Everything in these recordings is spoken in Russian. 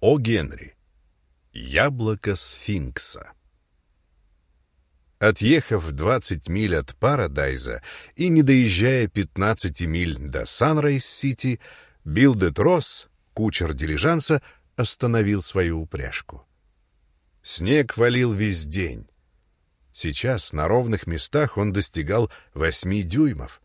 О. Генри. Яблоко сфинкса. Отъехав 20 миль от Парадайза и не доезжая 15 миль до Санрайз-Сити, Билл Детрос, кучер дилижанса, остановил свою упряжку. Снег валил весь день. Сейчас на ровных местах он достигал восьми дюймов.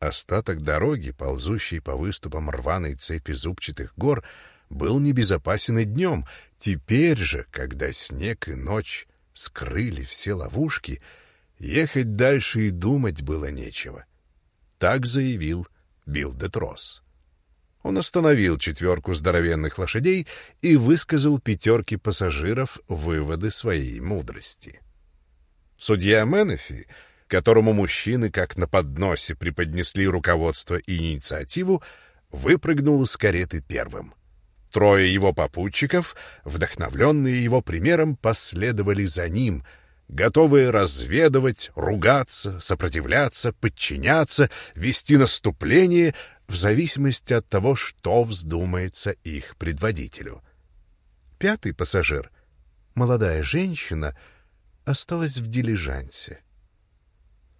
Остаток дороги, ползущей по выступам рваной цепи зубчатых гор, был небезопасен и днем. Теперь же, когда снег и ночь скрыли все ловушки, ехать дальше и думать было нечего. Так заявил Билл Детрос. Он остановил четверку здоровенных лошадей и высказал пятерке пассажиров выводы своей мудрости. Судья Менефи, которому мужчины как на подносе преподнесли руководство и инициативу, выпрыгнул из кареты первым — Трое его попутчиков, вдохновленные его примером, последовали за ним, готовые разведывать, ругаться, сопротивляться, подчиняться, вести наступление в зависимости от того, что вздумается их предводителю. Пятый пассажир, молодая женщина, осталась в дилижансе.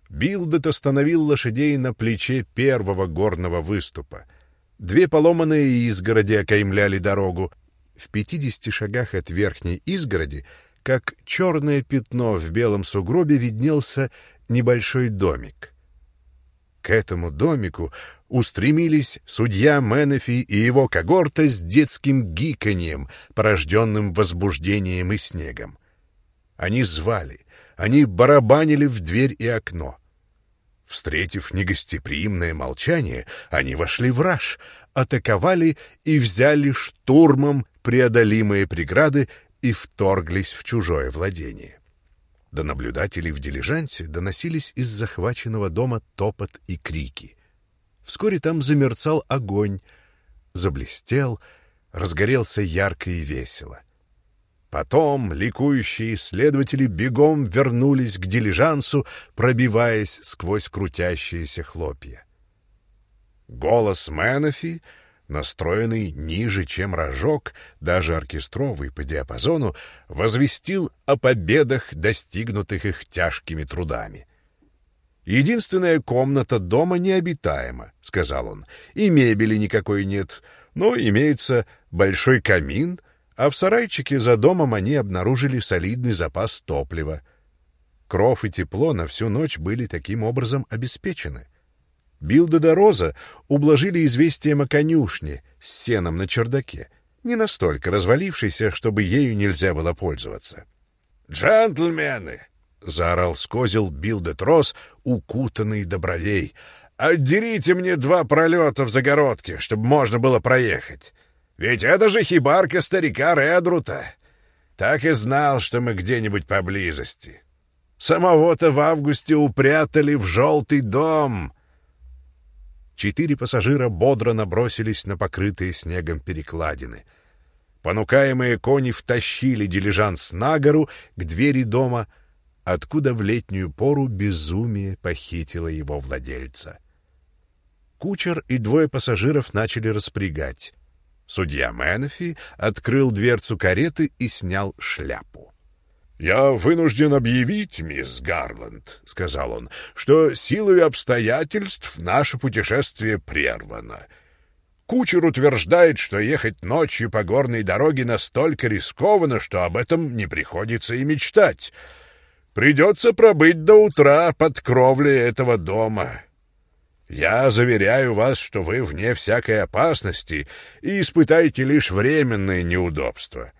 Билдет остановил лошадей на плече первого горного выступа — Две поломанные изгороди окаймляли дорогу. В пятидесяти шагах от верхней изгороди, как черное пятно в белом сугробе, виднелся небольшой домик. К этому домику устремились судья Менефи и его когорта с детским гиканьем, порожденным возбуждением и снегом. Они звали, они барабанили в дверь и окно — Встретив негостеприимное молчание, они вошли в раж, атаковали и взяли штурмом преодолимые преграды и вторглись в чужое владение. До наблюдателей в дилижансе доносились из захваченного дома топот и крики. Вскоре там замерцал огонь, заблестел, разгорелся ярко и весело. Потом ликующие исследователи бегом вернулись к дилижансу, пробиваясь сквозь крутящиеся хлопья. Голос Менефи, настроенный ниже, чем рожок, даже оркестровый по диапазону, возвестил о победах, достигнутых их тяжкими трудами. «Единственная комната дома необитаема», — сказал он, — «и мебели никакой нет, но имеется большой камин, а в сарайчике за домом они обнаружили солидный запас топлива. Кров и тепло на всю ночь были таким образом обеспечены. Билда до Роза ублажили известием о конюшне с сеном на чердаке, не настолько развалившейся, чтобы ею нельзя было пользоваться. «Джентльмены!» — заорал скозил Билда Трос, укутанный до бровей. «Отдерите мне два пролета в загородке, чтобы можно было проехать. Ведь это же хибарка старика Редрута. Так и знал, что мы где-нибудь поблизости. Самого-то в августе упрятали в желтый дом. Четыре пассажира бодро набросились на покрытые снегом перекладины. Понукаемые кони втащили дилижанс на гору к двери дома, откуда в летнюю пору безумие похитило его владельца. Кучер и двое пассажиров начали распрягать. Судья Менефи открыл дверцу кареты и снял шляпу. «Я вынужден объявить, мисс Гарланд», — сказал он, — «что силой обстоятельств наше путешествие прервано. Кучер утверждает, что ехать ночью по горной дороге настолько рискованно, что об этом не приходится и мечтать. Придется пробыть до утра под кровлей этого дома. Я заверяю вас, что вы вне всякой опасности и испытаете лишь временное неудобство.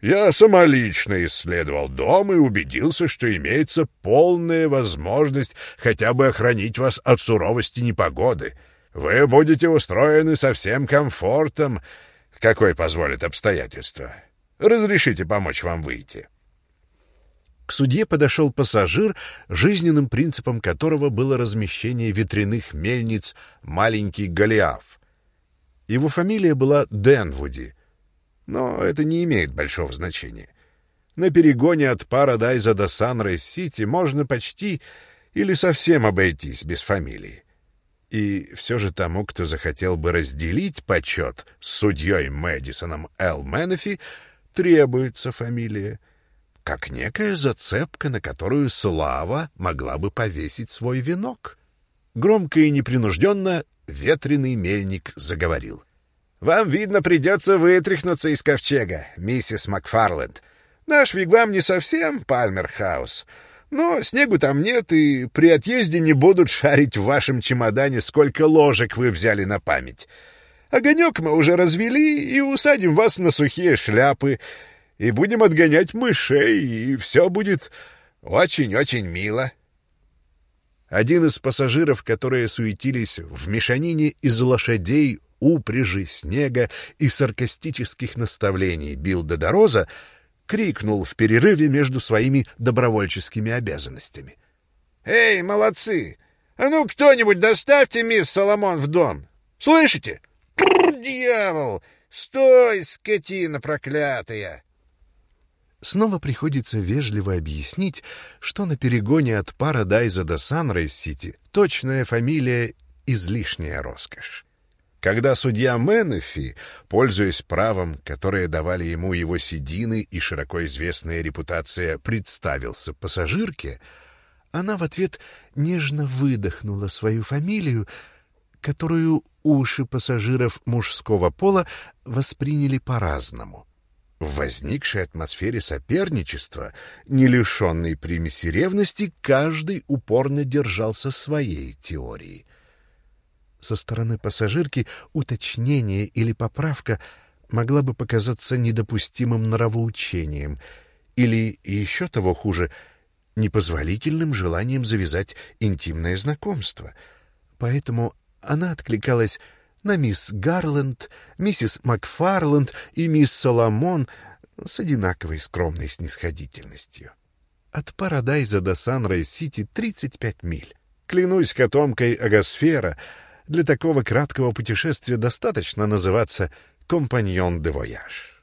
Я самолично исследовал дом и убедился, что имеется полная возможность хотя бы охранить вас от суровости непогоды. Вы будете устроены со всем комфортом, какой позволят обстоятельства. Разрешите помочь вам выйти. К судье подошел пассажир, жизненным принципом которого было размещение ветряных мельниц «Маленький Голиаф». Его фамилия была Денвуди, но это не имеет большого значения. На перегоне от Парадайза до Санрайз-Сити можно почти или совсем обойтись без фамилии. И все же тому, кто захотел бы разделить почет с судьей Мэдисоном Эл Менефи, требуется фамилия, как некая зацепка, на которую слава могла бы повесить свой венок. Громко и непринужденно ветреный мельник заговорил. «Вам, видно, придется вытряхнуться из ковчега, миссис Макфарленд. Наш вигвам не совсем Пальмерхаус, но снегу там нет, и при отъезде не будут шарить в вашем чемодане, сколько ложек вы взяли на память. Огонек мы уже развели и усадим вас на сухие шляпы, и будем отгонять мышей, и все будет очень-очень мило». Один из пассажиров, которые суетились в мешанине из лошадей, упряжи, снега и саркастических наставлений Билда Дороза, крикнул в перерыве между своими добровольческими обязанностями. «Эй, молодцы! А ну, кто-нибудь доставьте мисс Соломон в дом! Слышите? Дьявол! Стой, скотина проклятая!» Снова приходится вежливо объяснить, что на перегоне от Парадайза до Санрайз-Сити точная фамилия — излишняя роскошь. Когда судья Менефи, пользуясь правом, которое давали ему его седины и широко известная репутация, представился пассажирке, она в ответ нежно выдохнула свою фамилию, которую уши пассажиров мужского пола восприняли по-разному. В возникшей атмосфере соперничества, не лишенной примеси ревности, каждый упорно держался своей теории — со стороны пассажирки уточнение или поправка могла бы показаться недопустимым нравоучением или, еще того хуже, непозволительным желанием завязать интимное знакомство. Поэтому она откликалась на мисс Гарленд, миссис Макфарланд и мисс Соломон с одинаковой скромной снисходительностью. От Парадайза до Сан-Рэй-Сити 35 миль. Клянусь котомкой Агосфера — для такого краткого путешествия достаточно называться «компаньон де вояж».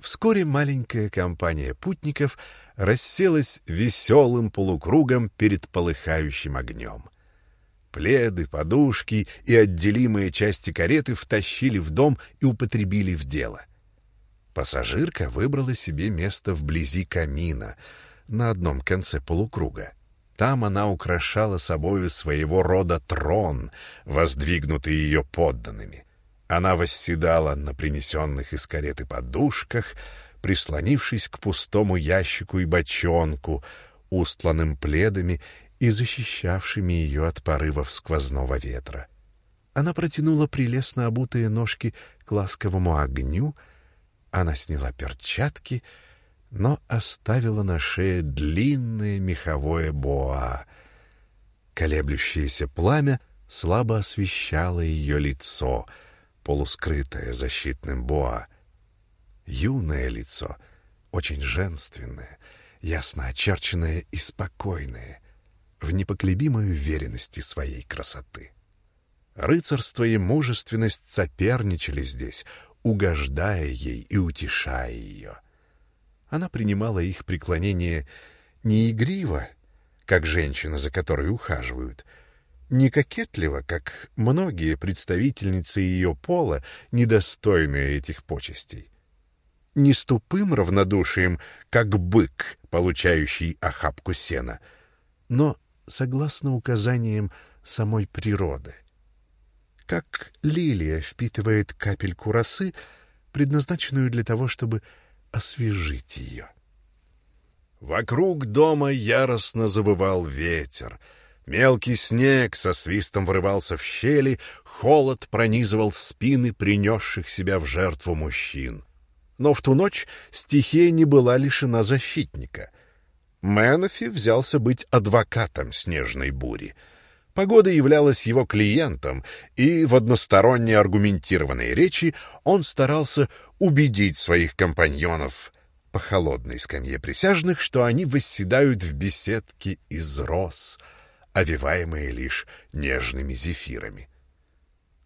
Вскоре маленькая компания путников расселась веселым полукругом перед полыхающим огнем. Пледы, подушки и отделимые части кареты втащили в дом и употребили в дело. Пассажирка выбрала себе место вблизи камина, на одном конце полукруга. Там она украшала собою своего рода трон, воздвигнутый ее подданными. Она восседала на принесенных из кареты подушках, прислонившись к пустому ящику и бочонку, устланным пледами и защищавшими ее от порывов сквозного ветра. Она протянула прелестно обутые ножки к ласковому огню, она сняла перчатки — но оставила на шее длинное меховое боа. Колеблющееся пламя слабо освещало ее лицо, полускрытое защитным боа. Юное лицо, очень женственное, ясно очерченное и спокойное, в непоколебимой уверенности своей красоты. Рыцарство и мужественность соперничали здесь, угождая ей и утешая ее. Она принимала их преклонение не игриво, как женщина, за которой ухаживают, не кокетливо, как многие представительницы ее пола, недостойные этих почестей, не с тупым равнодушием, как бык, получающий охапку сена, но согласно указаниям самой природы. Как лилия впитывает капельку росы, предназначенную для того, чтобы освежить ее. Вокруг дома яростно завывал ветер. Мелкий снег со свистом врывался в щели, холод пронизывал спины принесших себя в жертву мужчин. Но в ту ночь стихия не была лишена защитника. Мэнофи взялся быть адвокатом снежной бури. Погода являлась его клиентом, и в односторонне аргументированной речи он старался убедить своих компаньонов по холодной скамье присяжных, что они восседают в беседке из роз, овиваемые лишь нежными зефирами.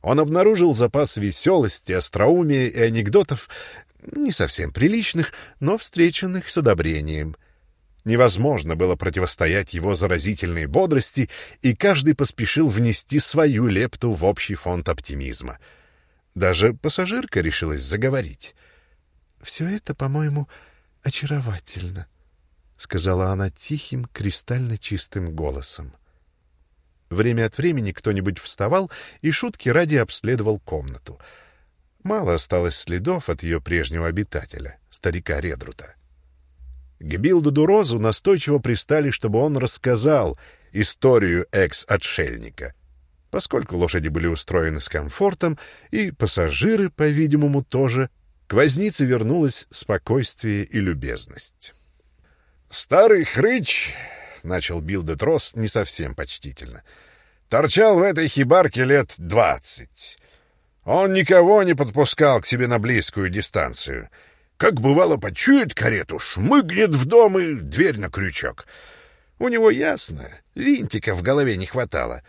Он обнаружил запас веселости, остроумия и анекдотов, не совсем приличных, но встреченных с одобрением. Невозможно было противостоять его заразительной бодрости, и каждый поспешил внести свою лепту в общий фонд оптимизма. Даже пассажирка решилась заговорить. «Все это, по-моему, очаровательно», — сказала она тихим, кристально чистым голосом. Время от времени кто-нибудь вставал и шутки ради обследовал комнату. Мало осталось следов от ее прежнего обитателя, старика Редрута. К Билду Розу настойчиво пристали, чтобы он рассказал историю экс-отшельника. Поскольку лошади были устроены с комфортом, и пассажиры, по-видимому, тоже, к вознице вернулось спокойствие и любезность. «Старый хрыч — начал Билл де Трос не совсем почтительно. «Торчал в этой хибарке лет двадцать. Он никого не подпускал к себе на близкую дистанцию. Как бывало, почует карету, шмыгнет в дом и дверь на крючок. У него ясно, винтика в голове не хватало».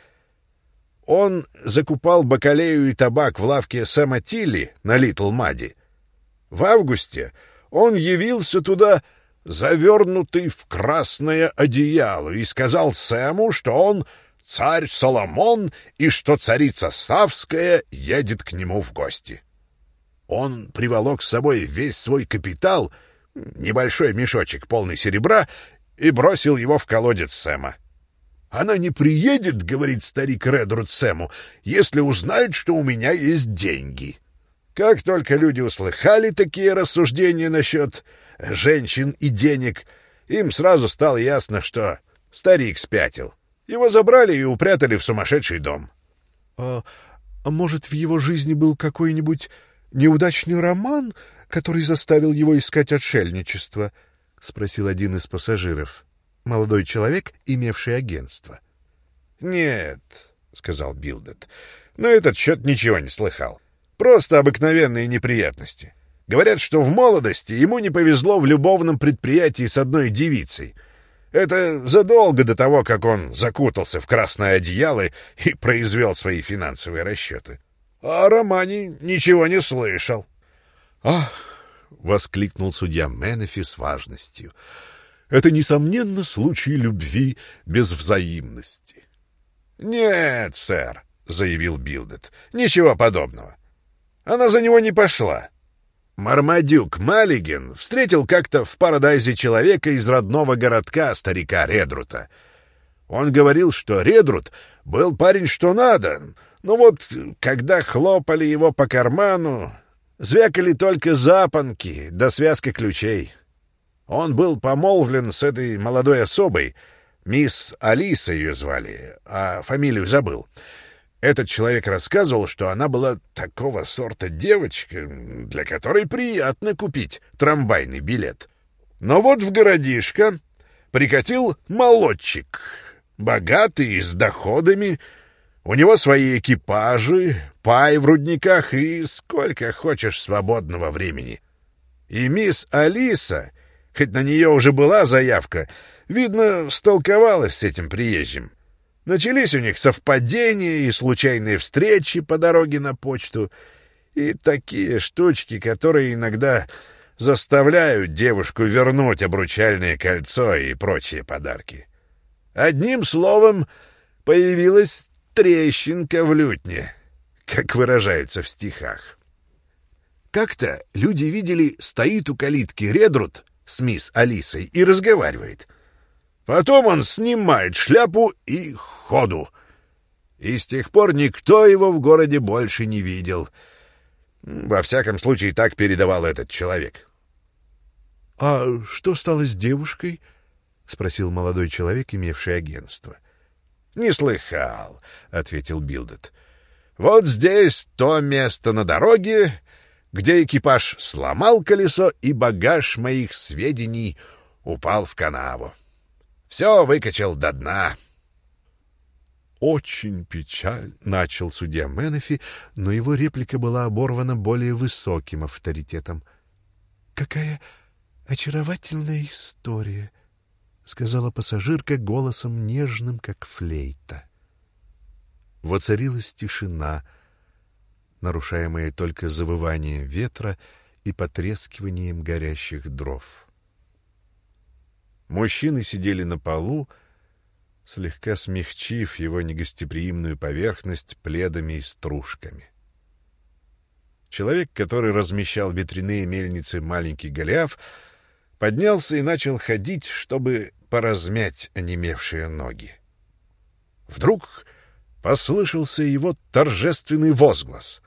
Он закупал бакалею и табак в лавке Сэма на Литл Мади. В августе он явился туда завернутый в красное одеяло, и сказал Сэму, что он царь Соломон и что царица Савская едет к нему в гости. Он приволок с собой весь свой капитал, небольшой мешочек полный серебра, и бросил его в колодец Сэма. «Она не приедет, — говорит старик Редруд Сэму, — если узнает, что у меня есть деньги». Как только люди услыхали такие рассуждения насчет женщин и денег, им сразу стало ясно, что старик спятил. Его забрали и упрятали в сумасшедший дом. А, а может, в его жизни был какой-нибудь неудачный роман, который заставил его искать отшельничество? — спросил один из пассажиров, молодой человек, имевший агентство. — Нет, — сказал Билдет, — но этот счет ничего не слыхал. Просто обыкновенные неприятности. Говорят, что в молодости ему не повезло в любовном предприятии с одной девицей. Это задолго до того, как он закутался в красное одеяло и произвел свои финансовые расчеты. А о романе ничего не слышал. «Ах!» — воскликнул судья Менефи с важностью. «Это, несомненно, случай любви без взаимности». «Нет, сэр», — заявил Билдет, — «ничего подобного. Она за него не пошла. Мармадюк Маллиген встретил как-то в Парадайзе человека из родного городка старика Редрута. Он говорил, что Редрут был парень что надо, но вот когда хлопали его по карману, звякали только запонки да связка ключей. Он был помолвлен с этой молодой особой, мисс Алиса ее звали, а фамилию забыл — этот человек рассказывал, что она была такого сорта девочка, для которой приятно купить трамвайный билет. Но вот в городишко прикатил молодчик, богатый, с доходами, у него свои экипажи, пай в рудниках и сколько хочешь свободного времени. И мисс Алиса, хоть на нее уже была заявка, видно, столковалась с этим приезжим. Начались у них совпадения и случайные встречи по дороге на почту, и такие штучки, которые иногда заставляют девушку вернуть обручальное кольцо и прочие подарки. Одним словом, появилась трещинка в лютне, как выражаются в стихах. Как-то люди видели, стоит у калитки Редрут с мисс Алисой и разговаривает — Потом он снимает шляпу и ходу. И с тех пор никто его в городе больше не видел. Во всяком случае, так передавал этот человек. — А что стало с девушкой? — спросил молодой человек, имевший агентство. — Не слыхал, — ответил Билдет. — Вот здесь то место на дороге, где экипаж сломал колесо, и багаж моих сведений упал в канаву. Все выкачал до дна. «Очень печаль», — начал судья Менефи, но его реплика была оборвана более высоким авторитетом. «Какая очаровательная история», — сказала пассажирка голосом нежным, как флейта. Воцарилась тишина, нарушаемая только завыванием ветра и потрескиванием горящих дров. Мужчины сидели на полу, слегка смягчив его негостеприимную поверхность пледами и стружками. Человек, который размещал ветряные мельницы маленький Голиаф, поднялся и начал ходить, чтобы поразмять онемевшие ноги. Вдруг послышался его торжественный возглас.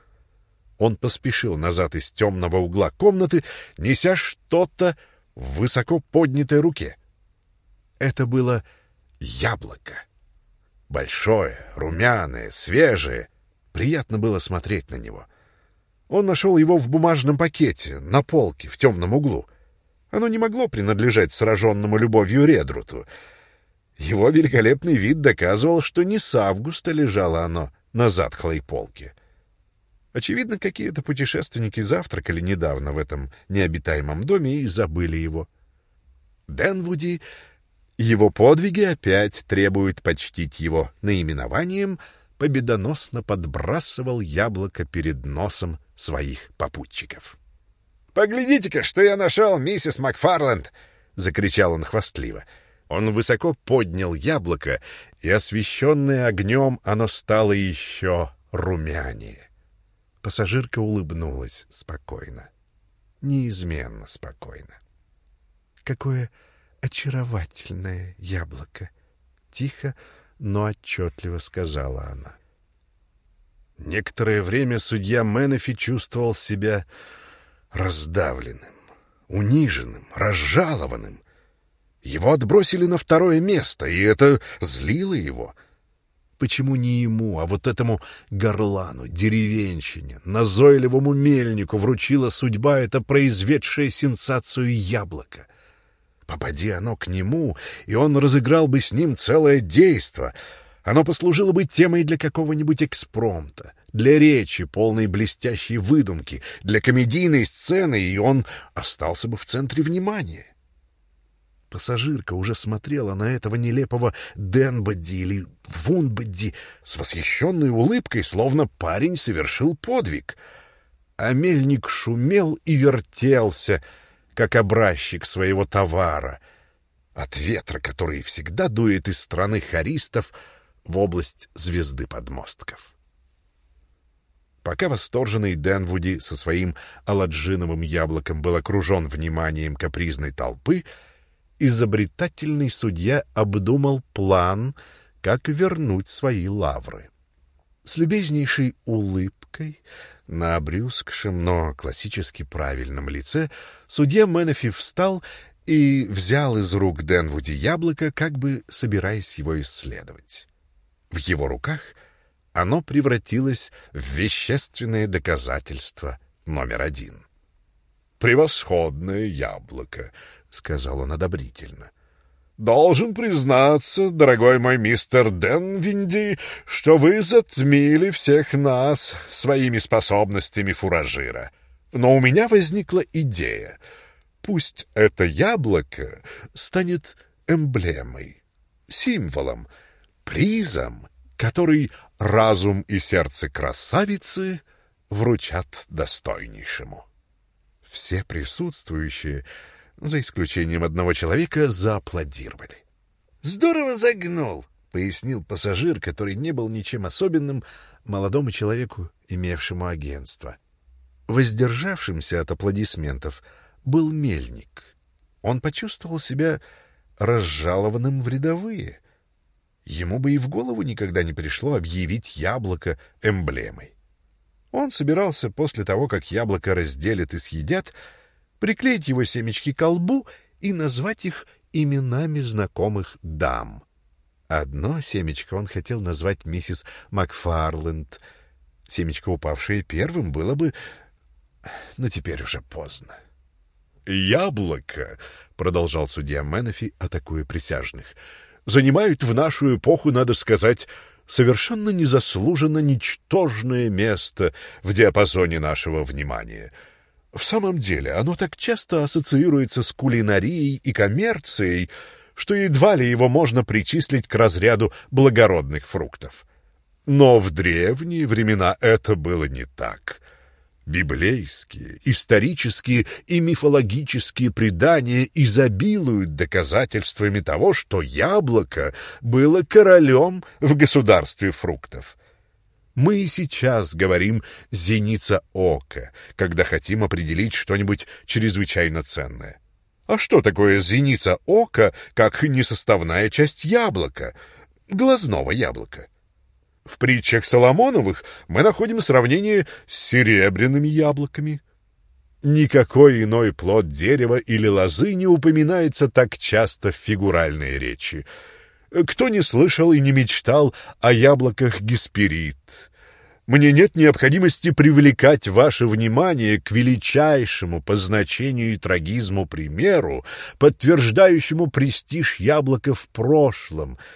Он поспешил назад из темного угла комнаты, неся что-то в высоко поднятой руке. Это было яблоко. Большое, румяное, свежее. Приятно было смотреть на него. Он нашел его в бумажном пакете, на полке, в темном углу. Оно не могло принадлежать сраженному любовью Редруту. Его великолепный вид доказывал, что не с августа лежало оно на затхлой полке. Очевидно, какие-то путешественники завтракали недавно в этом необитаемом доме и забыли его. Денвуди его подвиги опять требуют почтить его наименованием, победоносно подбрасывал яблоко перед носом своих попутчиков. «Поглядите-ка, что я нашел, миссис Макфарланд!» — закричал он хвастливо. Он высоко поднял яблоко, и, освещенное огнем, оно стало еще румянее. Пассажирка улыбнулась спокойно, неизменно спокойно. «Какое очаровательное яблоко!» — тихо, но отчетливо сказала она. Некоторое время судья Менефи чувствовал себя раздавленным, униженным, разжалованным. Его отбросили на второе место, и это злило его. Почему не ему, а вот этому горлану, деревенщине, назойливому мельнику вручила судьба это произведшее сенсацию яблоко? Попади оно к нему, и он разыграл бы с ним целое действо. Оно послужило бы темой для какого-нибудь экспромта, для речи, полной блестящей выдумки, для комедийной сцены, и он остался бы в центре внимания. Пассажирка уже смотрела на этого нелепого Денбадди или Вунбадди с восхищенной улыбкой, словно парень совершил подвиг. А мельник шумел и вертелся — как образчик своего товара, от ветра, который всегда дует из страны харистов в область звезды подмостков. Пока восторженный Денвуди со своим аладжиновым яблоком был окружен вниманием капризной толпы, изобретательный судья обдумал план, как вернуть свои лавры. С любезнейшей улыбкой на обрюзгшем, но классически правильном лице судья Менефи встал и взял из рук Денвуди яблоко, как бы собираясь его исследовать. В его руках оно превратилось в вещественное доказательство номер один. «Превосходное яблоко», — сказал он одобрительно. Должен признаться, дорогой мой мистер Денвинди, что вы затмили всех нас своими способностями фуражира. Но у меня возникла идея. Пусть это яблоко станет эмблемой, символом, призом, который разум и сердце красавицы вручат достойнейшему. Все присутствующие — за исключением одного человека, зааплодировали. «Здорово загнул!» — пояснил пассажир, который не был ничем особенным молодому человеку, имевшему агентство. Воздержавшимся от аплодисментов был мельник. Он почувствовал себя разжалованным в рядовые. Ему бы и в голову никогда не пришло объявить яблоко эмблемой. Он собирался после того, как яблоко разделят и съедят, приклеить его семечки к колбу и назвать их именами знакомых дам. Одно семечко он хотел назвать миссис Макфарленд. Семечко, упавшее первым, было бы... Но теперь уже поздно. «Яблоко», — продолжал судья Менефи, атакуя присяжных, — «занимают в нашу эпоху, надо сказать, совершенно незаслуженно ничтожное место в диапазоне нашего внимания». В самом деле, оно так часто ассоциируется с кулинарией и коммерцией, что едва ли его можно причислить к разряду благородных фруктов. Но в древние времена это было не так. Библейские, исторические и мифологические предания изобилуют доказательствами того, что яблоко было королем в государстве фруктов. Мы и сейчас говорим «зеница ока», когда хотим определить что-нибудь чрезвычайно ценное. А что такое зеница ока, как несоставная часть яблока, глазного яблока? В притчах Соломоновых мы находим сравнение с серебряными яблоками. Никакой иной плод дерева или лозы не упоминается так часто в фигуральной речи. Кто не слышал и не мечтал о яблоках Гесперид? Мне нет необходимости привлекать ваше внимание к величайшему по значению и трагизму примеру, подтверждающему престиж яблока в прошлом —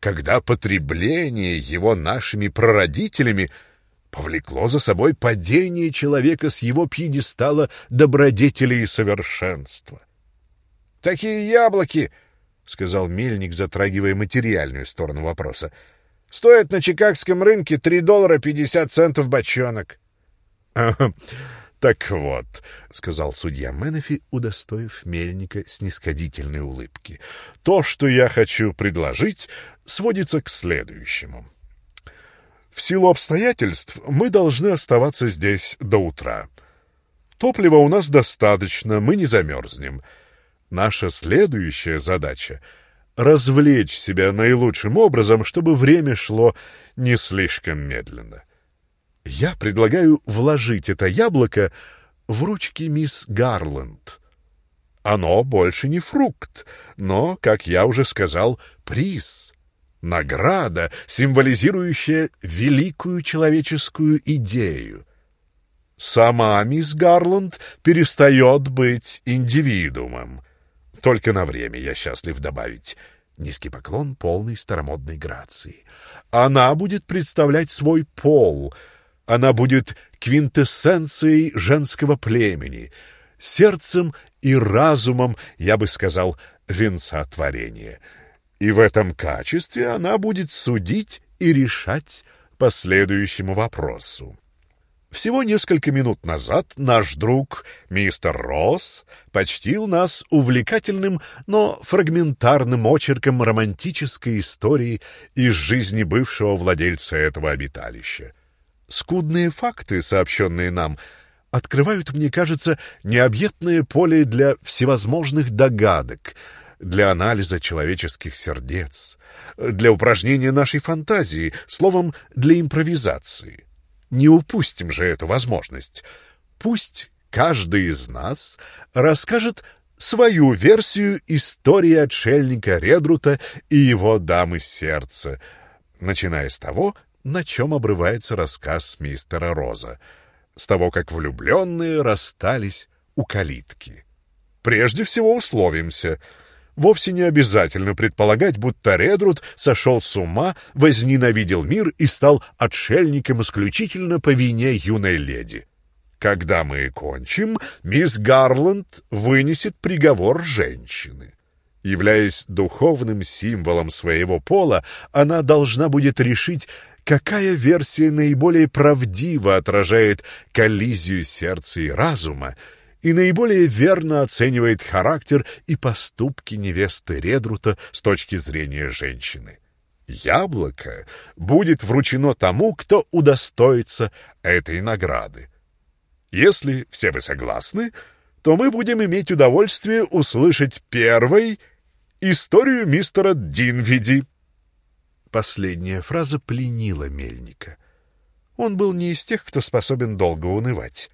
когда потребление его нашими прародителями повлекло за собой падение человека с его пьедестала добродетели и совершенства. — Такие яблоки, — сказал Мельник, затрагивая материальную сторону вопроса, — стоят на чикагском рынке три доллара пятьдесят центов бочонок. «Так вот», — сказал судья Менефи, удостоив Мельника снисходительной улыбки, — «то, что я хочу предложить, сводится к следующему. В силу обстоятельств мы должны оставаться здесь до утра. Топлива у нас достаточно, мы не замерзнем. Наша следующая задача — развлечь себя наилучшим образом, чтобы время шло не слишком медленно. Я предлагаю вложить это яблоко в ручки мисс Гарланд. Оно больше не фрукт, но, как я уже сказал, приз. Награда, символизирующая великую человеческую идею. Сама мисс Гарланд перестает быть индивидуумом. Только на время, я счастлив добавить. Низкий поклон полной старомодной грации. Она будет представлять свой пол — она будет квинтэссенцией женского племени, сердцем и разумом, я бы сказал, венца творения. И в этом качестве она будет судить и решать по следующему вопросу. Всего несколько минут назад наш друг мистер Росс почтил нас увлекательным, но фрагментарным очерком романтической истории из жизни бывшего владельца этого обиталища. Скудные факты, сообщенные нам, открывают, мне кажется, необъятное поле для всевозможных догадок, для анализа человеческих сердец, для упражнения нашей фантазии, словом, для импровизации. Не упустим же эту возможность. Пусть каждый из нас расскажет свою версию истории отшельника Редрута и его дамы сердца, начиная с того, на чем обрывается рассказ мистера Роза, с того, как влюбленные расстались у калитки. Прежде всего условимся. Вовсе не обязательно предполагать, будто Редрут сошел с ума, возненавидел мир и стал отшельником исключительно по вине юной леди. Когда мы кончим, мисс Гарланд вынесет приговор женщины. Являясь духовным символом своего пола, она должна будет решить, какая версия наиболее правдиво отражает коллизию сердца и разума и наиболее верно оценивает характер и поступки невесты Редрута с точки зрения женщины. Яблоко будет вручено тому, кто удостоится этой награды. Если все вы согласны, то мы будем иметь удовольствие услышать первой историю мистера Динвиди. Последняя фраза пленила Мельника. Он был не из тех, кто способен долго унывать.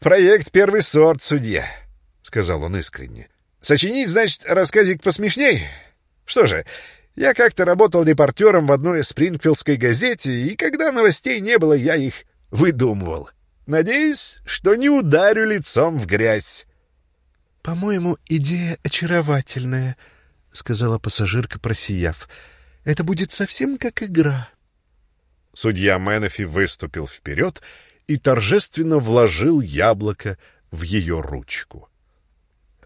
«Проект первый сорт, судья», — сказал он искренне. «Сочинить, значит, рассказик посмешней? Что же, я как-то работал репортером в одной спрингфилдской газете, и когда новостей не было, я их выдумывал. Надеюсь, что не ударю лицом в грязь». «По-моему, идея очаровательная», — сказала пассажирка, просияв. Это будет совсем как игра. Судья Менефи выступил вперед и торжественно вложил яблоко в ее ручку.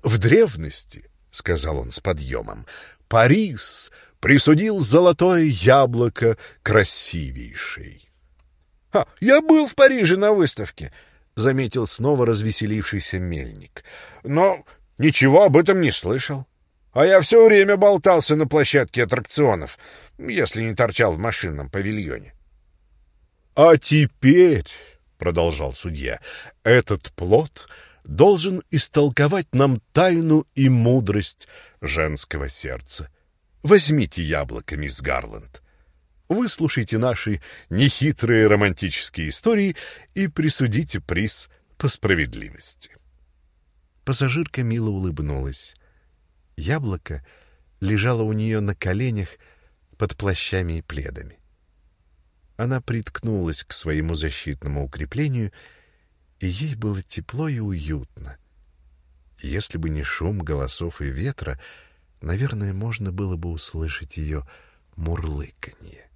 В древности, — сказал он с подъемом, — Парис присудил золотое яблоко красивейшей. — А, я был в Париже на выставке. — заметил снова развеселившийся мельник. «Но ничего об этом не слышал. А я все время болтался на площадке аттракционов, если не торчал в машинном павильоне». «А теперь...» — продолжал судья, — «этот плод должен истолковать нам тайну и мудрость женского сердца. Возьмите яблоко, мисс Гарланд. Выслушайте наши нехитрые романтические истории и присудите приз по справедливости. Пассажирка мило улыбнулась. Яблоко лежало у нее на коленях под плащами и пледами. Она приткнулась к своему защитному укреплению, и ей было тепло и уютно. Если бы не шум голосов и ветра, наверное, можно было бы услышать ее мурлыканье.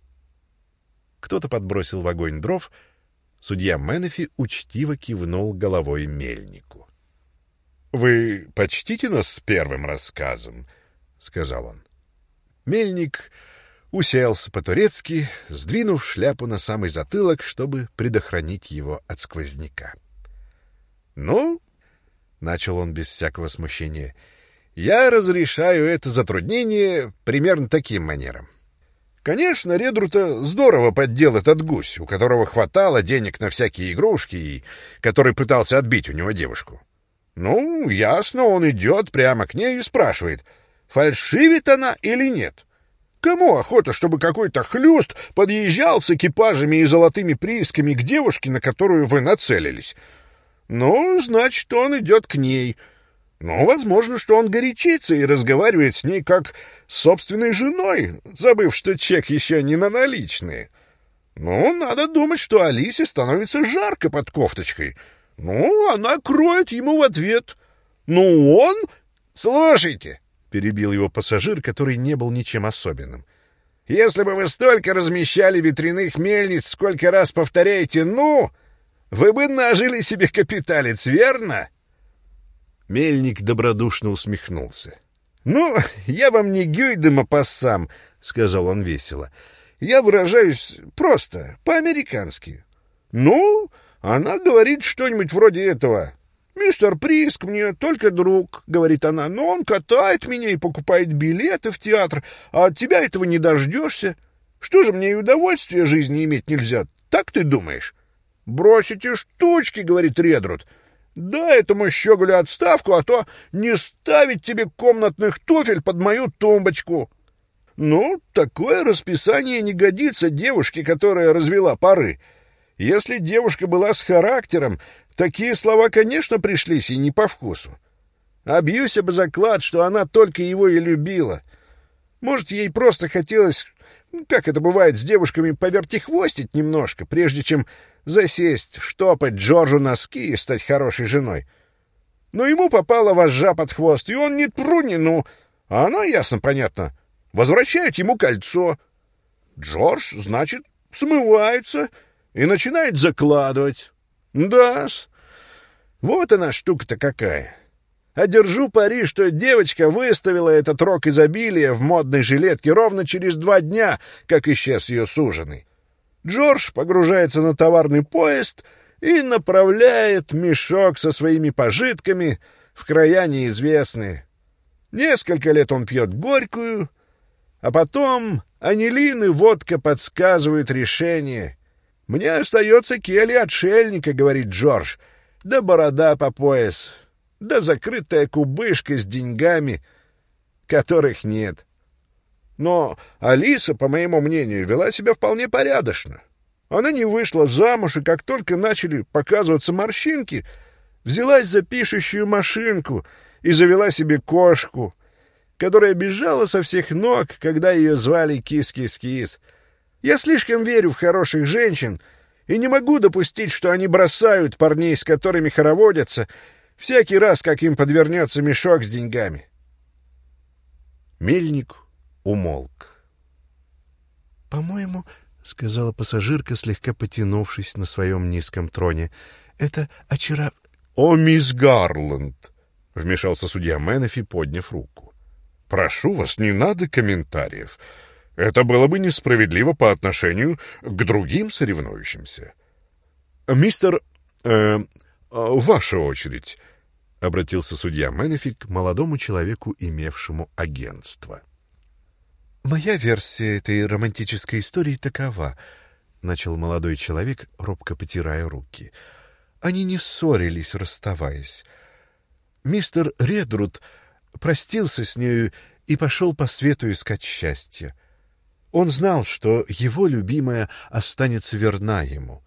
Кто-то подбросил в огонь дров, судья Менефи учтиво кивнул головой мельнику. — Вы почтите нас первым рассказом, — сказал он. Мельник уселся по-турецки, сдвинув шляпу на самый затылок, чтобы предохранить его от сквозняка. — Ну, — начал он без всякого смущения, — я разрешаю это затруднение примерно таким манером. Конечно, Редрута здорово поддел этот гусь, у которого хватало денег на всякие игрушки и который пытался отбить у него девушку. Ну, ясно, он идет прямо к ней и спрашивает, фальшивит она или нет. Кому охота, чтобы какой-то хлюст подъезжал с экипажами и золотыми приисками к девушке, на которую вы нацелились? Ну, значит, он идет к ней — ну, возможно, что он горячится и разговаривает с ней как с собственной женой, забыв, что чек еще не на наличные. Ну, надо думать, что Алисе становится жарко под кофточкой. Ну, она кроет ему в ответ. Ну, он... Слушайте, — перебил его пассажир, который не был ничем особенным. Если бы вы столько размещали ветряных мельниц, сколько раз повторяете «ну», вы бы нажили себе капиталец, верно? — Мельник добродушно усмехнулся. — Ну, я вам не Гюйдема пассам, — сказал он весело. — Я выражаюсь просто, по-американски. — Ну, она говорит что-нибудь вроде этого. «Мистер Приск мне только друг», — говорит она, — «но он катает меня и покупает билеты в театр, а от тебя этого не дождешься. Что же мне и удовольствия жизни иметь нельзя, так ты думаешь?» «Бросите штучки», — говорит Редрут, — Дай этому щеголю отставку, а то не ставить тебе комнатных туфель под мою тумбочку. Ну, такое расписание не годится девушке, которая развела пары. Если девушка была с характером, такие слова, конечно, пришлись и не по вкусу. Обьюсь об заклад, что она только его и любила. Может, ей просто хотелось, как это бывает с девушками, повертихвостить немножко, прежде чем засесть, штопать Джорджу носки и стать хорошей женой. Но ему попала вожжа под хвост, и он не тру ну, а она, ясно понятно, возвращает ему кольцо. Джордж, значит, смывается и начинает закладывать. да -с. вот она штука-то какая. А держу пари, что девочка выставила этот рок изобилия в модной жилетке ровно через два дня, как исчез ее суженый. Джордж погружается на товарный поезд и направляет мешок со своими пожитками в края неизвестные. Несколько лет он пьет горькую, а потом анилин и водка подсказывают решение. «Мне остается келья отшельника», — говорит Джордж, — «да борода по пояс, да закрытая кубышка с деньгами, которых нет». Но Алиса, по моему мнению, вела себя вполне порядочно. Она не вышла замуж, и как только начали показываться морщинки, взялась за пишущую машинку и завела себе кошку, которая бежала со всех ног, когда ее звали Кис-Кис-Кис. Я слишком верю в хороших женщин и не могу допустить, что они бросают парней, с которыми хороводятся, всякий раз, как им подвернется мешок с деньгами. Мельник умолк. — По-моему, — сказала пассажирка, слегка потянувшись на своем низком троне, — это очаров... — О, мисс Гарланд! — вмешался судья Менефи, подняв руку. — Прошу вас, не надо комментариев. Это было бы несправедливо по отношению к другим соревнующимся. — Мистер... Э, А, «Ваша очередь», — обратился судья Менефи к молодому человеку, имевшему агентство. «Моя версия этой романтической истории такова», — начал молодой человек, робко потирая руки. «Они не ссорились, расставаясь. Мистер Редруд простился с нею и пошел по свету искать счастья. Он знал, что его любимая останется верна ему.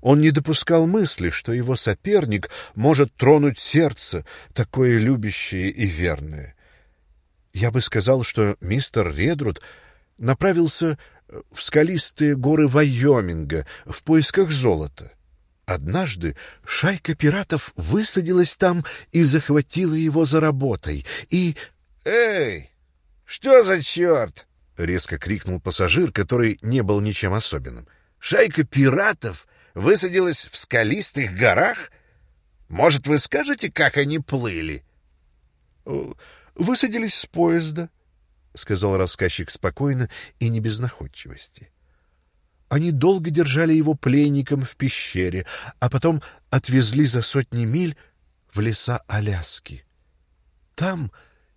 Он не допускал мысли, что его соперник может тронуть сердце, такое любящее и верное. Я бы сказал, что мистер Редруд направился в скалистые горы Вайоминга в поисках золота. Однажды шайка пиратов высадилась там и захватила его за работой, и... — Эй, что за черт? — резко крикнул пассажир, который не был ничем особенным. — Шайка пиратов высадилась в скалистых горах? Может, вы скажете, как они плыли? — Высадились с поезда, — сказал рассказчик спокойно и не без находчивости. Они долго держали его пленником в пещере, а потом отвезли за сотни миль в леса Аляски. Там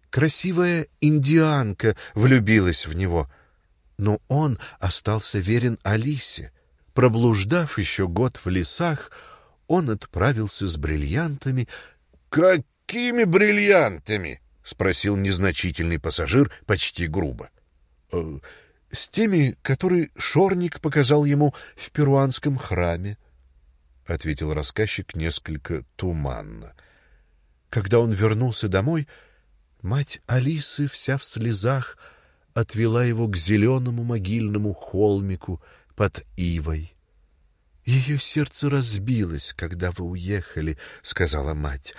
красивая индианка влюбилась в него, но он остался верен Алисе. Проблуждав еще год в лесах, он отправился с бриллиантами. — Какими бриллиантами? — спросил незначительный пассажир почти грубо. «Э, — С теми, которые Шорник показал ему в перуанском храме, — ответил рассказчик несколько туманно. Когда он вернулся домой, мать Алисы вся в слезах отвела его к зеленому могильному холмику — под ивой. Ее сердце разбилось, когда вы уехали, сказала мать.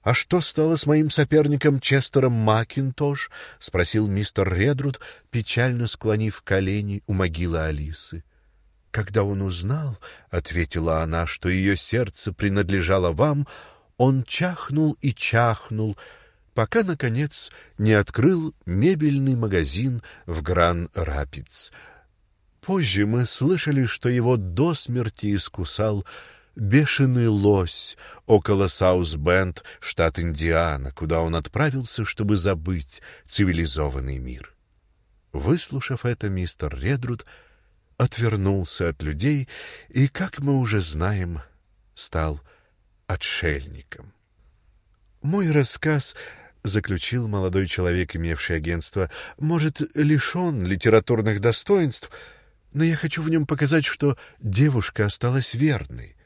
А что стало с моим соперником Честером Макинтош? спросил мистер Редруд, печально склонив колени у могилы Алисы. Когда он узнал, ответила она, что ее сердце принадлежало вам, он чахнул и чахнул, пока наконец не открыл мебельный магазин в Гран-Рапидс. Позже мы слышали, что его до смерти искусал бешеный лось около Саус-Бенд, штат Индиана, куда он отправился, чтобы забыть цивилизованный мир. Выслушав это, мистер Редруд отвернулся от людей и, как мы уже знаем, стал отшельником. Мой рассказ заключил молодой человек, имевший агентство, может лишен литературных достоинств, но я хочу в нем показать, что девушка осталась верной.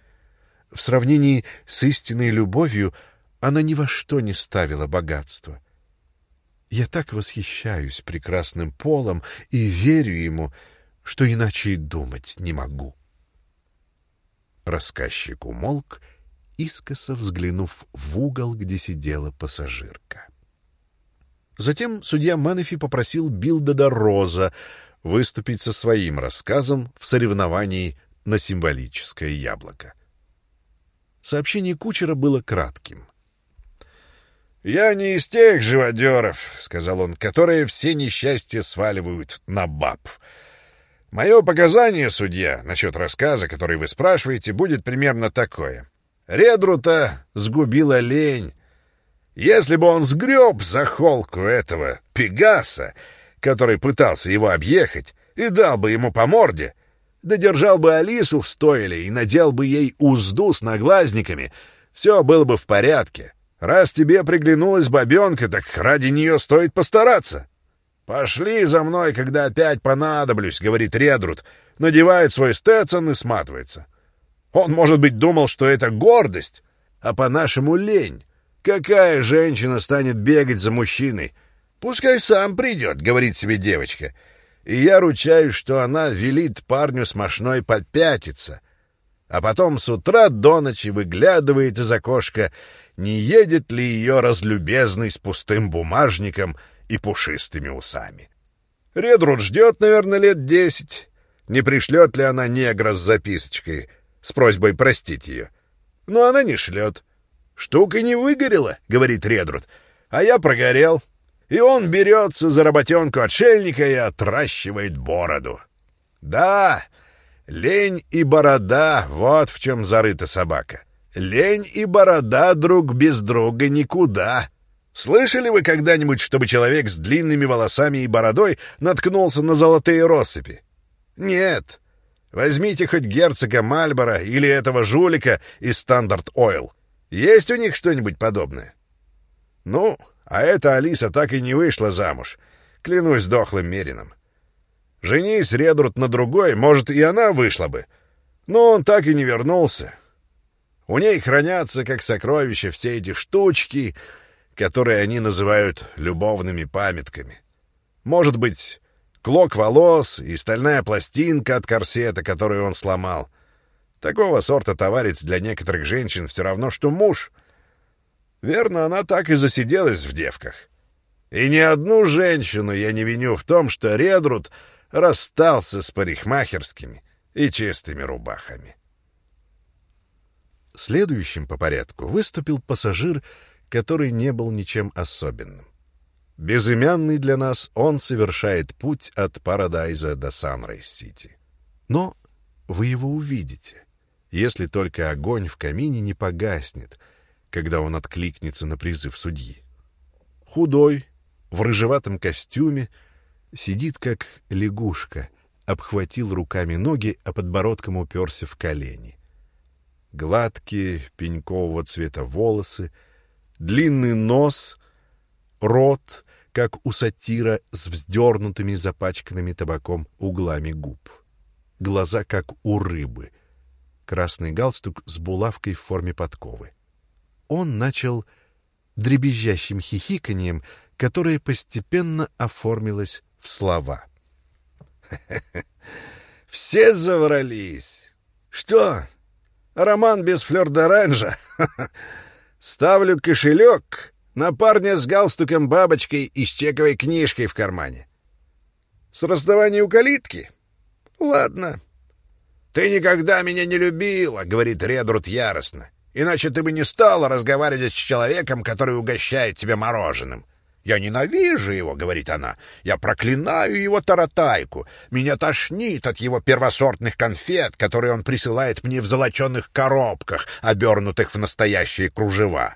В сравнении с истинной любовью она ни во что не ставила богатство. Я так восхищаюсь прекрасным полом и верю ему, что иначе и думать не могу. Рассказчик умолк, искоса взглянув в угол, где сидела пассажирка. Затем судья Менефи попросил Билдеда Роза выступить со своим рассказом в соревновании на символическое яблоко. Сообщение кучера было кратким. «Я не из тех живодеров», — сказал он, — «которые все несчастья сваливают на баб. Мое показание, судья, насчет рассказа, который вы спрашиваете, будет примерно такое. Редрута сгубила лень. Если бы он сгреб за холку этого Пегаса, который пытался его объехать, и дал бы ему по морде, да держал бы Алису в стойле и надел бы ей узду с наглазниками, все было бы в порядке. Раз тебе приглянулась бабенка, так ради нее стоит постараться. «Пошли за мной, когда опять понадоблюсь», — говорит Редруд, надевает свой стецен и сматывается. Он, может быть, думал, что это гордость, а по-нашему лень. Какая женщина станет бегать за мужчиной? «Пускай сам придет», — говорит себе девочка. И я ручаюсь, что она велит парню смошной подпятиться. А потом с утра до ночи выглядывает из окошка, не едет ли ее разлюбезный с пустым бумажником и пушистыми усами. Редруд ждет, наверное, лет десять. Не пришлет ли она негра с записочкой, с просьбой простить ее? Но она не шлет. «Штука не выгорела», — говорит Редруд, — «а я прогорел». И он берется за работенку отшельника и отращивает бороду. Да, лень и борода — вот в чем зарыта собака. Лень и борода друг без друга никуда. Слышали вы когда-нибудь, чтобы человек с длинными волосами и бородой наткнулся на золотые россыпи? Нет. Возьмите хоть герцога Мальборо или этого жулика из Стандарт Ойл. Есть у них что-нибудь подобное? Ну, а эта Алиса так и не вышла замуж. Клянусь дохлым мерином. Женись, Редрут, на другой, может, и она вышла бы. Но он так и не вернулся. У ней хранятся, как сокровища, все эти штучки, которые они называют любовными памятками. Может быть, клок волос и стальная пластинка от корсета, которую он сломал. Такого сорта товарищ для некоторых женщин все равно, что муж. Верно, она так и засиделась в девках. И ни одну женщину я не виню в том, что Редрут расстался с парикмахерскими и чистыми рубахами. Следующим по порядку выступил пассажир, который не был ничем особенным. Безымянный для нас он совершает путь от Парадайза до Санрайс-Сити. Но вы его увидите, если только огонь в камине не погаснет, когда он откликнется на призыв судьи. Худой, в рыжеватом костюме, сидит как лягушка, обхватил руками ноги, а подбородком уперся в колени. Гладкие, пенькового цвета волосы, длинный нос, рот, как у сатира с вздернутыми запачканными табаком углами губ. Глаза, как у рыбы. Красный галстук с булавкой в форме подковы. Он начал дребезжащим хихиканьем, которое постепенно оформилось в слова. «Все заврались! Что, роман без флёр-д'оранжа? Ставлю кошелек на парня с галстуком бабочкой и с чековой книжкой в кармане. С расставания у калитки? Ладно. Ты никогда меня не любила, говорит Редрут яростно. Иначе ты бы не стала разговаривать с человеком, который угощает тебя мороженым. «Я ненавижу его», — говорит она. «Я проклинаю его таратайку. Меня тошнит от его первосортных конфет, которые он присылает мне в золоченных коробках, обернутых в настоящие кружева.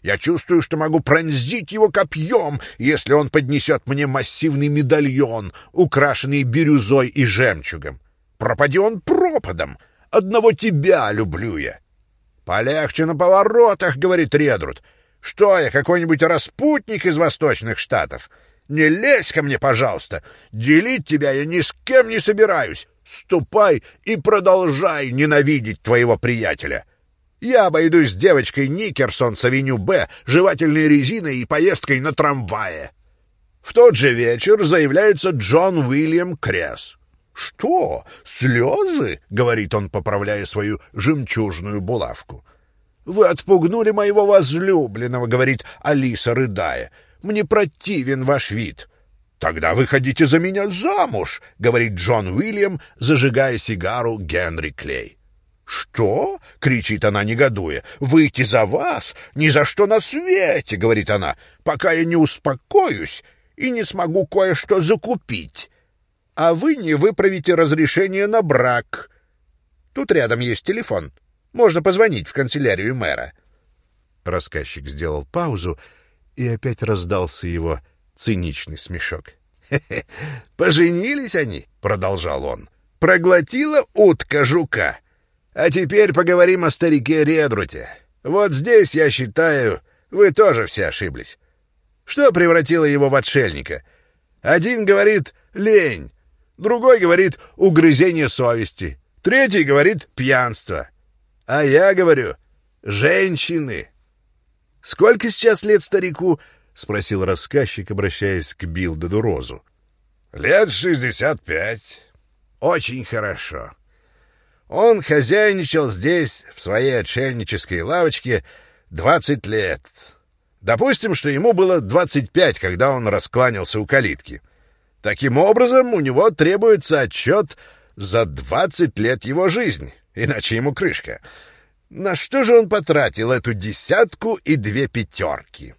Я чувствую, что могу пронзить его копьем, если он поднесет мне массивный медальон, украшенный бирюзой и жемчугом. Пропади он пропадом. Одного тебя люблю я». «Полегче на поворотах», — говорит Редрут. Что я, какой-нибудь распутник из восточных штатов? Не лезь ко мне, пожалуйста. Делить тебя я ни с кем не собираюсь. Ступай и продолжай ненавидеть твоего приятеля. Я обойдусь с девочкой Никерсон с авеню Б, жевательной резиной и поездкой на трамвае. В тот же вечер заявляется Джон Уильям Кресс. «Что? Слезы?» — говорит он, поправляя свою жемчужную булавку. «Вы отпугнули моего возлюбленного», — говорит Алиса, рыдая. «Мне противен ваш вид». «Тогда выходите за меня замуж», — говорит Джон Уильям, зажигая сигару Генри Клей. «Что?» — кричит она, негодуя. «Выйти за вас? Ни за что на свете!» — говорит она. «Пока я не успокоюсь и не смогу кое-что закупить. А вы не выправите разрешение на брак. Тут рядом есть телефон. Можно позвонить в канцелярию мэра. Рассказчик сделал паузу, и опять раздался его циничный смешок. «Хе поженились они?» — продолжал он. «Проглотила утка жука. А теперь поговорим о старике Редруте. Вот здесь, я считаю, вы тоже все ошиблись. Что превратило его в отшельника? Один говорит «лень», другой говорит «угрызение совести», третий говорит «пьянство». А я говорю, женщины. Сколько сейчас лет старику? спросил рассказчик, обращаясь к Билдеду Розу. Лет шестьдесят пять. Очень хорошо. Он хозяйничал здесь, в своей отшельнической лавочке, двадцать лет. Допустим, что ему было двадцать пять, когда он раскланялся у калитки. Таким образом, у него требуется отчет за двадцать лет его жизни иначе ему крышка. На что же он потратил эту десятку и две пятерки?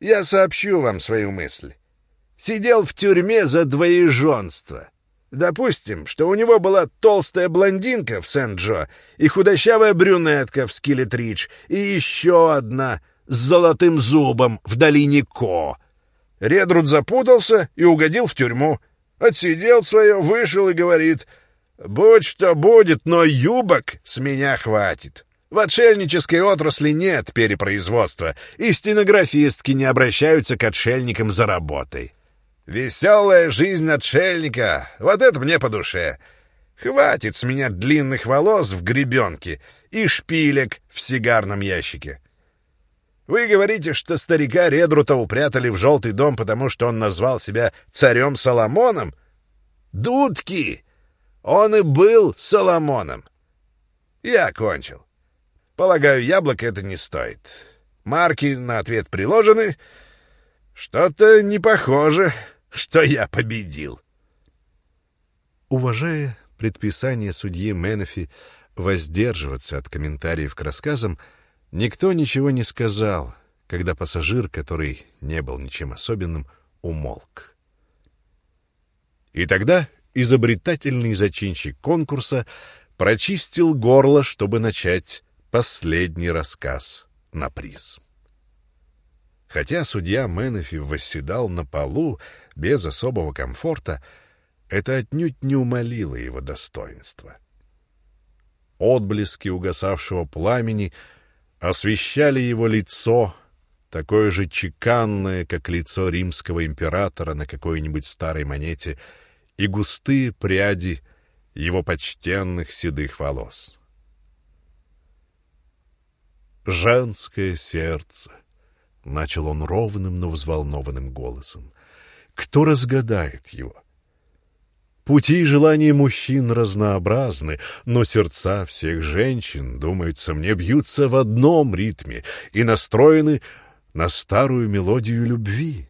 Я сообщу вам свою мысль. Сидел в тюрьме за двоеженство. Допустим, что у него была толстая блондинка в Сент-Джо и худощавая брюнетка в Скиллетридж, и еще одна с золотым зубом в долине Ко. Редруд запутался и угодил в тюрьму. Отсидел свое, вышел и говорит, «Будь что будет, но юбок с меня хватит». В отшельнической отрасли нет перепроизводства, и стенографистки не обращаются к отшельникам за работой. Веселая жизнь отшельника — вот это мне по душе. Хватит с меня длинных волос в гребенке и шпилек в сигарном ящике. Вы говорите, что старика Редрута упрятали в желтый дом, потому что он назвал себя царем Соломоном? Дудки! Он и был Соломоном. Я кончил. Полагаю, яблоко это не стоит. Марки на ответ приложены. Что-то не похоже что я победил. Уважая предписание судьи Менефи воздерживаться от комментариев к рассказам, никто ничего не сказал, когда пассажир, который не был ничем особенным, умолк. И тогда изобретательный зачинщик конкурса прочистил горло, чтобы начать последний рассказ на приз. Хотя судья Менефи восседал на полу без особого комфорта, это отнюдь не умолило его достоинства. Отблески угасавшего пламени освещали его лицо, такое же чеканное, как лицо римского императора на какой-нибудь старой монете, и густые пряди его почтенных седых волос. Женское сердце —— начал он ровным, но взволнованным голосом. «Кто разгадает его?» Пути и желания мужчин разнообразны, но сердца всех женщин, думается мне, бьются в одном ритме и настроены на старую мелодию любви.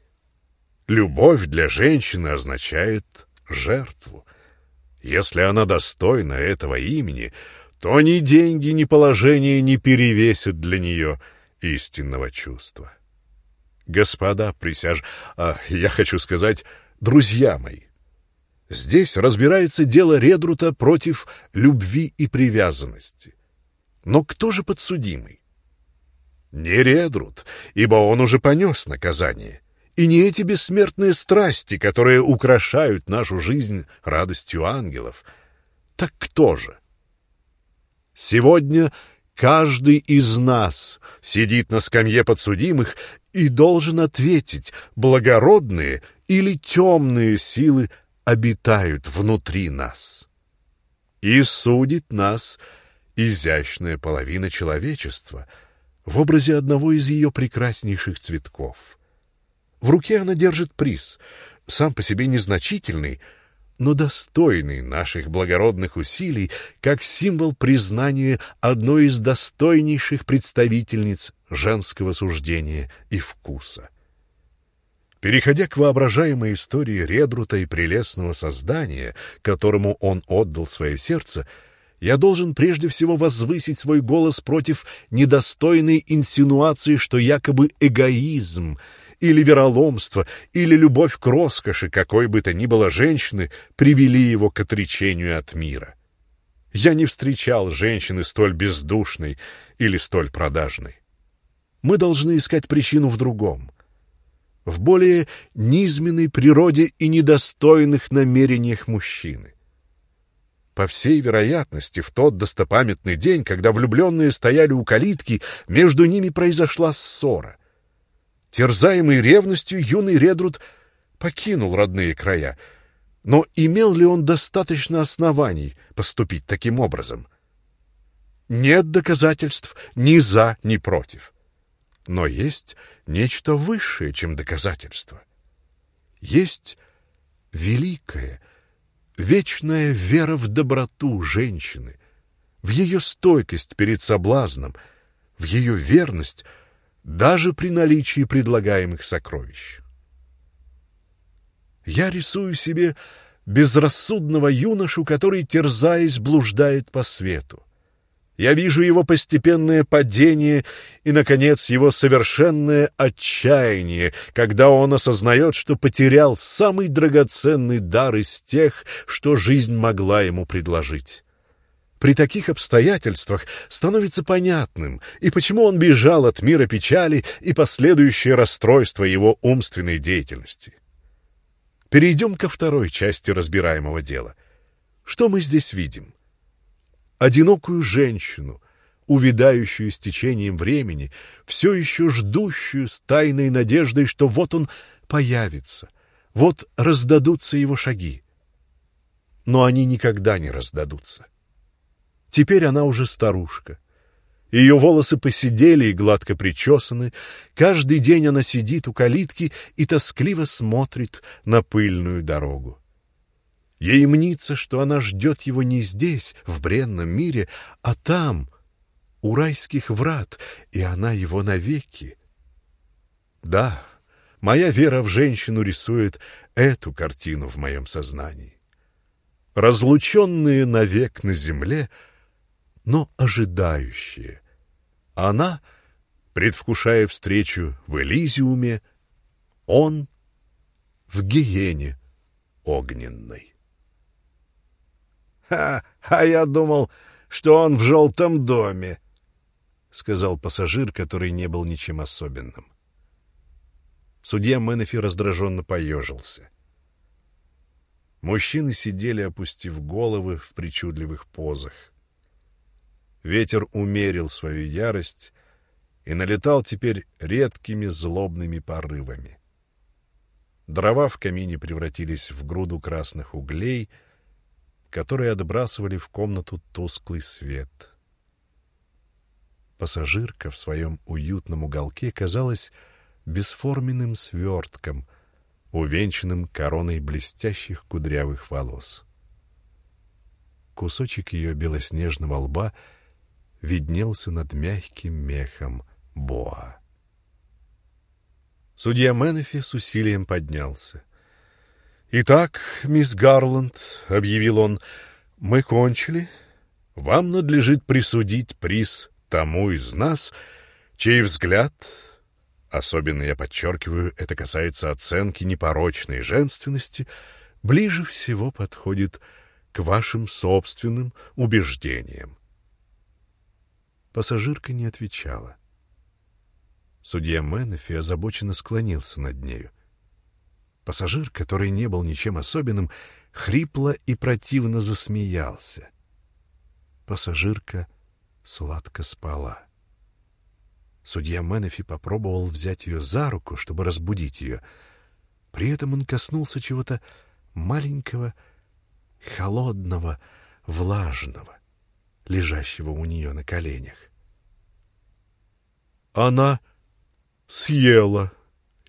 Любовь для женщины означает жертву. Если она достойна этого имени, то ни деньги, ни положение не перевесят для нее истинного чувства господа присяж... А, я хочу сказать, друзья мои. Здесь разбирается дело Редрута против любви и привязанности. Но кто же подсудимый? Не Редрут, ибо он уже понес наказание. И не эти бессмертные страсти, которые украшают нашу жизнь радостью ангелов. Так кто же? Сегодня Каждый из нас сидит на скамье подсудимых и должен ответить, благородные или темные силы обитают внутри нас. И судит нас изящная половина человечества в образе одного из ее прекраснейших цветков. В руке она держит приз, сам по себе незначительный, но достойный наших благородных усилий как символ признания одной из достойнейших представительниц женского суждения и вкуса. Переходя к воображаемой истории Редрута и прелестного создания, которому он отдал свое сердце, я должен прежде всего возвысить свой голос против недостойной инсинуации, что якобы эгоизм — или вероломство, или любовь к роскоши, какой бы то ни было женщины, привели его к отречению от мира. Я не встречал женщины столь бездушной или столь продажной. Мы должны искать причину в другом, в более низменной природе и недостойных намерениях мужчины. По всей вероятности, в тот достопамятный день, когда влюбленные стояли у калитки, между ними произошла ссора. Терзаемый ревностью, юный Редрут покинул родные края. Но имел ли он достаточно оснований поступить таким образом? Нет доказательств ни за, ни против. Но есть нечто высшее, чем доказательство. Есть великая, вечная вера в доброту женщины, в ее стойкость перед соблазном, в ее верность — даже при наличии предлагаемых сокровищ. Я рисую себе безрассудного юношу, который, терзаясь, блуждает по свету. Я вижу его постепенное падение и, наконец, его совершенное отчаяние, когда он осознает, что потерял самый драгоценный дар из тех, что жизнь могла ему предложить. При таких обстоятельствах становится понятным, и почему он бежал от мира печали и последующее расстройство его умственной деятельности. Перейдем ко второй части разбираемого дела. Что мы здесь видим? Одинокую женщину, увядающую с течением времени, все еще ждущую с тайной надеждой, что вот он появится, вот раздадутся его шаги. Но они никогда не раздадутся. Теперь она уже старушка. Ее волосы посидели и гладко причесаны. Каждый день она сидит у калитки и тоскливо смотрит на пыльную дорогу. Ей мнится, что она ждет его не здесь, в бренном мире, а там, у райских врат, и она его навеки. Да, моя вера в женщину рисует эту картину в моем сознании. Разлученные навек на земле, но ожидающие. Она, предвкушая встречу в Элизиуме, он в гиене огненной. «Ха, а я думал, что он в желтом доме», — сказал пассажир, который не был ничем особенным. Судья Менефи раздраженно поежился. Мужчины сидели, опустив головы в причудливых позах. Ветер умерил свою ярость и налетал теперь редкими злобными порывами. Дрова в камине превратились в груду красных углей — которые отбрасывали в комнату тусклый свет. Пассажирка в своем уютном уголке казалась бесформенным свертком, увенчанным короной блестящих кудрявых волос. Кусочек ее белоснежного лба виднелся над мягким мехом боа. Судья Менефи с усилием поднялся. «Итак, мисс Гарланд», — объявил он, — «мы кончили. Вам надлежит присудить приз тому из нас, чей взгляд, особенно я подчеркиваю, это касается оценки непорочной женственности, ближе всего подходит к вашим собственным убеждениям». Пассажирка не отвечала. Судья Менефи озабоченно склонился над нею. Пассажир, который не был ничем особенным, хрипло и противно засмеялся. Пассажирка сладко спала. Судья Менефи попробовал взять ее за руку, чтобы разбудить ее. При этом он коснулся чего-то маленького, холодного, влажного, лежащего у нее на коленях. Она съела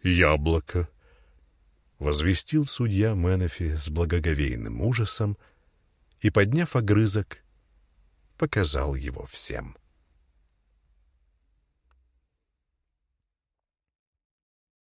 яблоко, возвестил судья Менефи с благоговейным ужасом и, подняв огрызок, показал его всем.